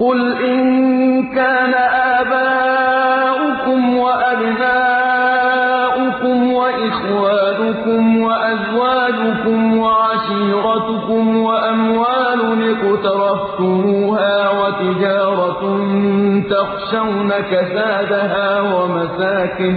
قُلْ إِن كَانَ آبَاؤُكُمْ وَأَبْنَاؤُكُمْ وَإِخْوَانُكُمْ وَأَزْوَاجُكُمْ وَعَشِيرَتُكُمْ وَأَمْوَالٌ اقْتَرَفْتُمُوهَا وَتِجَارَةٌ تَخْشَوْنَ كَسَادَهَا وَمَسَاكِنُ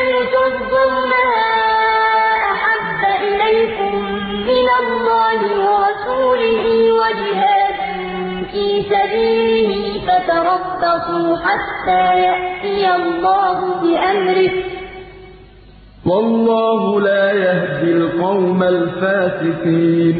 وَمَسَاكِنُ تَرْضَوْنَهَا أَحَبَّ إِلَيْكُم مِّنَ اللَّهِ وَرَسُولِهِ وَجِهَادٍ فِي سَبِيلِهِ فَتَرَبَّصُوا حَتَّىٰ يَأْتِيَ اللَّهُ بِأَمْرِهِ ۗ. وَاللَّهُ لَا يَهْدِي الْقَوْمَ الْفَاسِقِينَ.